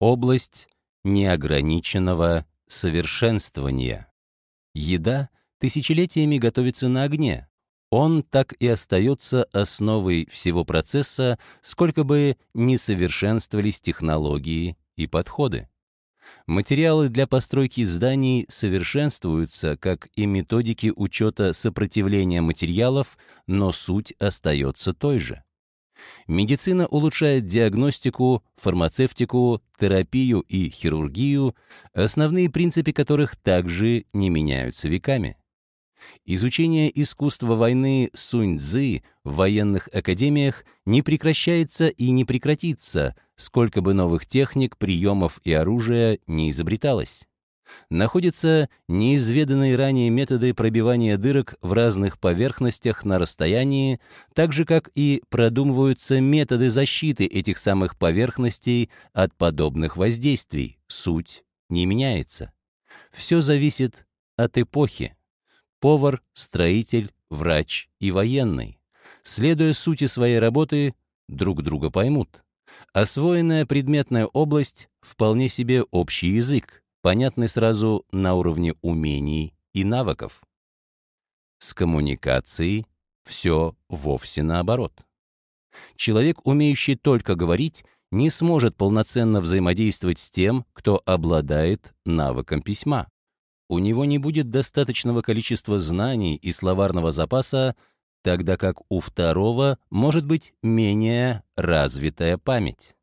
Область неограниченного совершенствования. Еда тысячелетиями готовится на огне. Он так и остается основой всего процесса, сколько бы ни совершенствовались технологии и подходы. Материалы для постройки зданий совершенствуются, как и методики учета сопротивления материалов, но суть остается той же. Медицина улучшает диагностику, фармацевтику, терапию и хирургию, основные принципы которых также не меняются веками. Изучение искусства войны Сунь-Цзы в военных академиях не прекращается и не прекратится, сколько бы новых техник, приемов и оружия не изобреталось. Находятся неизведанные ранее методы пробивания дырок в разных поверхностях на расстоянии, так же как и продумываются методы защиты этих самых поверхностей от подобных воздействий. Суть не меняется. Все зависит от эпохи повар, строитель, врач и военный. Следуя сути своей работы, друг друга поймут. Освоенная предметная область — вполне себе общий язык, понятный сразу на уровне умений и навыков. С коммуникацией все вовсе наоборот. Человек, умеющий только говорить, не сможет полноценно взаимодействовать с тем, кто обладает навыком письма у него не будет достаточного количества знаний и словарного запаса, тогда как у второго может быть менее развитая память.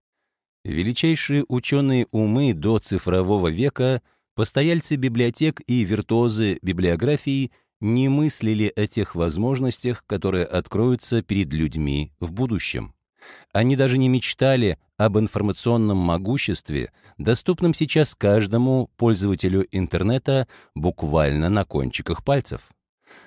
Величайшие ученые умы до цифрового века, постояльцы библиотек и виртуозы библиографии не мыслили о тех возможностях, которые откроются перед людьми в будущем. Они даже не мечтали об информационном могуществе, доступном сейчас каждому пользователю интернета буквально на кончиках пальцев.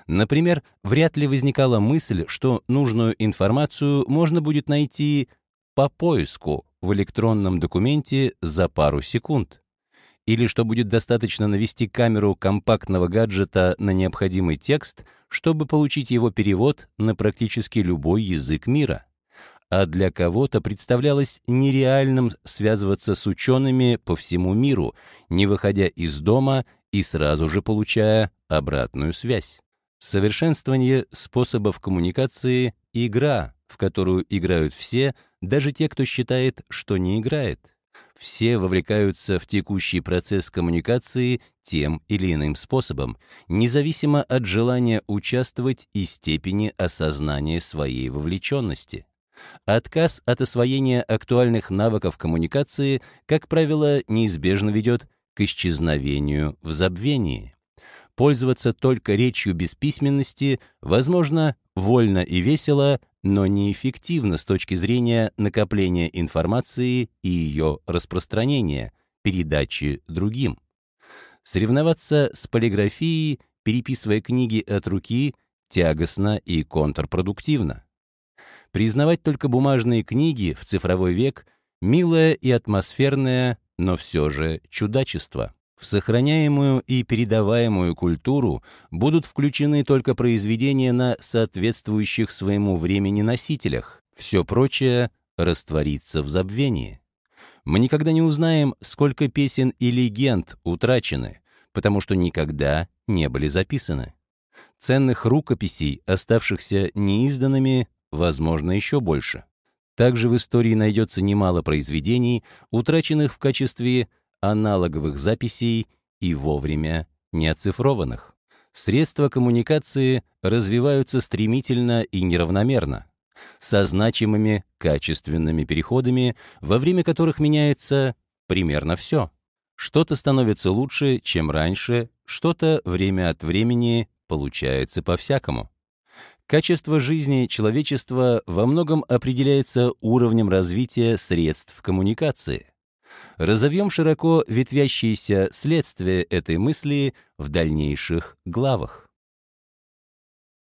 Например, вряд ли возникала мысль, что нужную информацию можно будет найти по поиску в электронном документе за пару секунд. Или что будет достаточно навести камеру компактного гаджета на необходимый текст, чтобы получить его перевод на практически любой язык мира а для кого-то представлялось нереальным связываться с учеными по всему миру, не выходя из дома и сразу же получая обратную связь. Совершенствование способов коммуникации — игра, в которую играют все, даже те, кто считает, что не играет. Все вовлекаются в текущий процесс коммуникации тем или иным способом, независимо от желания участвовать и степени осознания своей вовлеченности. Отказ от освоения актуальных навыков коммуникации, как правило, неизбежно ведет к исчезновению в забвении. Пользоваться только речью без письменности, возможно, вольно и весело, но неэффективно с точки зрения накопления информации и ее распространения, передачи другим. Соревноваться с полиграфией, переписывая книги от руки, тягостно и контрпродуктивно. Признавать только бумажные книги в цифровой век — милое и атмосферное, но все же чудачество. В сохраняемую и передаваемую культуру будут включены только произведения на соответствующих своему времени носителях. Все прочее растворится в забвении. Мы никогда не узнаем, сколько песен и легенд утрачены, потому что никогда не были записаны. Ценных рукописей, оставшихся неизданными, возможно, еще больше. Также в истории найдется немало произведений, утраченных в качестве аналоговых записей и вовремя не оцифрованных. Средства коммуникации развиваются стремительно и неравномерно, со значимыми качественными переходами, во время которых меняется примерно все. Что-то становится лучше, чем раньше, что-то время от времени получается по-всякому. Качество жизни человечества во многом определяется уровнем развития средств коммуникации. Разовьем широко ветвящиеся следствия этой мысли в дальнейших главах.